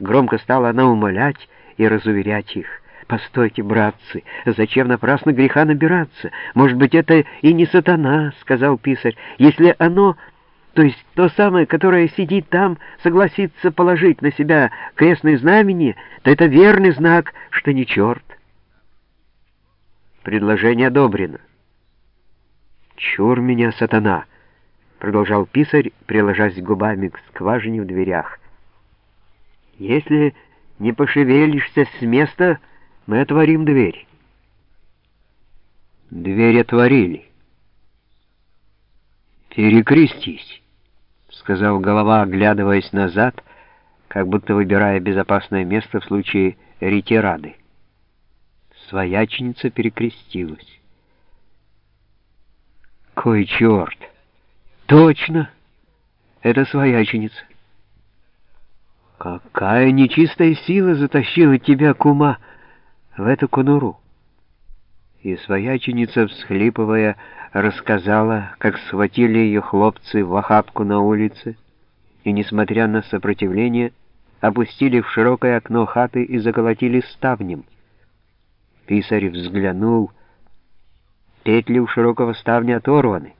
Громко стала она умолять и разуверять их. «Постойте, братцы, зачем напрасно греха набираться? Может быть, это и не сатана, — сказал писарь, — если оно, то есть то самое, которое сидит там, согласится положить на себя крестное знамение, то это верный знак, что не черт». Предложение одобрено. «Чур меня, сатана!» — продолжал писарь, приложась губами к скважине в дверях. «Если не пошевелишься с места, мы отворим дверь». Дверь отворили. «Перекрестись», — сказал голова, оглядываясь назад, как будто выбирая безопасное место в случае ретирады. Свояченица перекрестилась. «Кой черт!» Точно, это свояченица. Какая нечистая сила затащила тебя, кума, в эту конуру? И свояченица, всхлипывая, рассказала, как схватили ее хлопцы в охапку на улице, и, несмотря на сопротивление, опустили в широкое окно хаты и заколотили ставнем. Писарь взглянул, петли у широкого ставня оторваны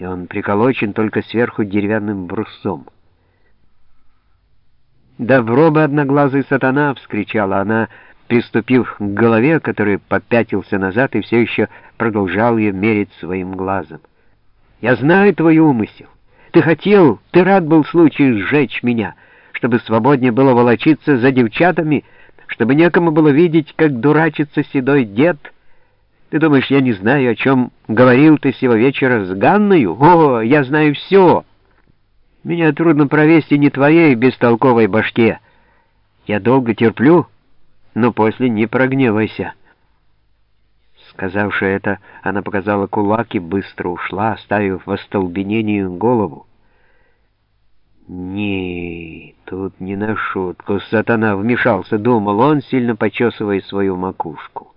и он приколочен только сверху деревянным брусом. «Добро бы, одноглазый сатана!» — вскричала она, приступив к голове, который попятился назад и все еще продолжал ее мерить своим глазом. «Я знаю твой умысел. Ты хотел, ты рад был случаю сжечь меня, чтобы свободнее было волочиться за девчатами, чтобы некому было видеть, как дурачится седой дед». Ты думаешь, я не знаю, о чем говорил ты сего вечера с Ганною? О, я знаю все. Меня трудно провести не твоей бестолковой башке. Я долго терплю, но после не прогневайся». Сказавши это, она показала кулак и быстро ушла, оставив в остолбенении голову. «Не, тут не на шутку. Сатана вмешался», — думал он, сильно почесывая свою макушку.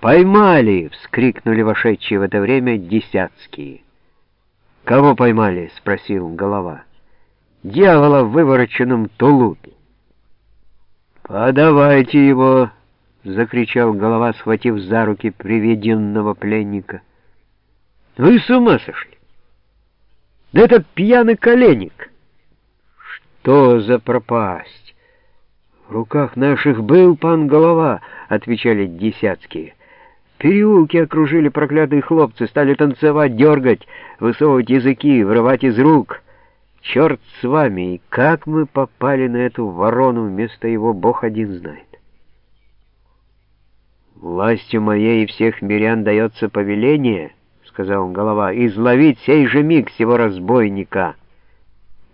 «Поймали!» — вскрикнули вошедшие в это время десятские. «Кого поймали?» — спросил голова. «Дьявола в вывороченном тулупе». «Подавайте его!» — закричал голова, схватив за руки приведенного пленника. «Вы с ума сошли? Да это пьяный коленник!» «Что за пропасть?» «В руках наших был пан голова», — отвечали десятские. Переулки окружили проклятые хлопцы, стали танцевать, дергать, высовывать языки, врывать из рук. Черт с вами, и как мы попали на эту ворону, вместо его Бог один знает. «Властью моей и всех мирян дается повеление», — сказал голова, — «изловить сей же миг всего разбойника.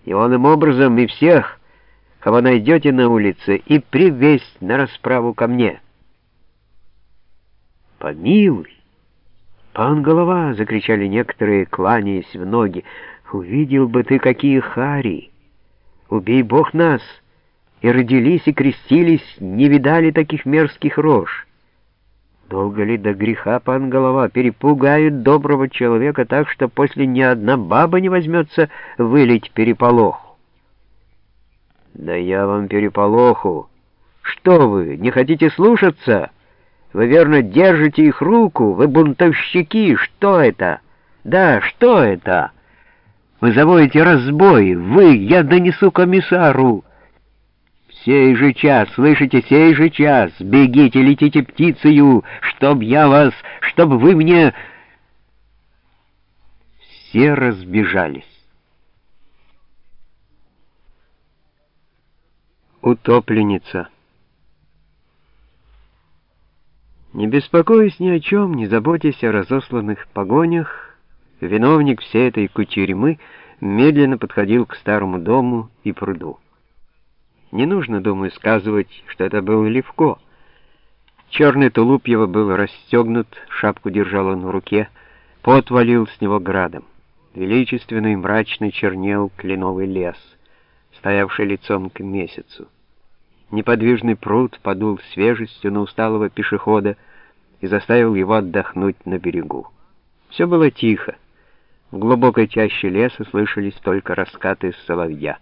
И он им образом и всех, кого найдете на улице, и привесть на расправу ко мне». «Помилуй!» «Пан голова!» — закричали некоторые, кланяясь в ноги. «Увидел бы ты, какие хари! Убей Бог нас!» И родились, и крестились, не видали таких мерзких рож. Долго ли до греха, пан голова, перепугает доброго человека так, что после ни одна баба не возьмется вылить переполоху? Да я вам переполоху! Что вы, не хотите слушаться?» Вы верно держите их руку? Вы бунтовщики! Что это? Да, что это? Вы заводите разбой! Вы! Я донесу комиссару!» «Сей же час, слышите, сей же час! Бегите, летите птицею, чтоб я вас, чтоб вы мне...» Все разбежались. Утопленница Не беспокоясь ни о чем, не заботясь о разосланных погонях, виновник всей этой кутерьмы медленно подходил к старому дому и пруду. Не нужно, думаю, сказывать, что это был Левко. Черный тулуп его был расстегнут, шапку держал он в руке, пот валил с него градом. Величественный мрачный чернел кленовый лес, стоявший лицом к месяцу. Неподвижный пруд подул свежестью на усталого пешехода и заставил его отдохнуть на берегу. Все было тихо. В глубокой чаще леса слышались только раскаты соловья.